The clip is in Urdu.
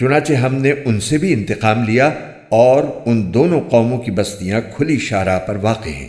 چنانچہ ہم نے ان سے بھی انتقام لیا اور ان دونوں قوموں کی بستیاں کھلی شارع پر واقع ہیں۔